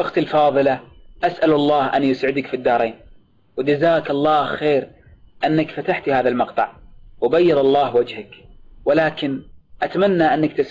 أختي الفاضلة أسأل الله أن يسعدك في الدارين. وجزاك الله خير أنك فتحت هذا المقطع. وبيض الله وجهك. ولكن أتمنى أنك تسمعين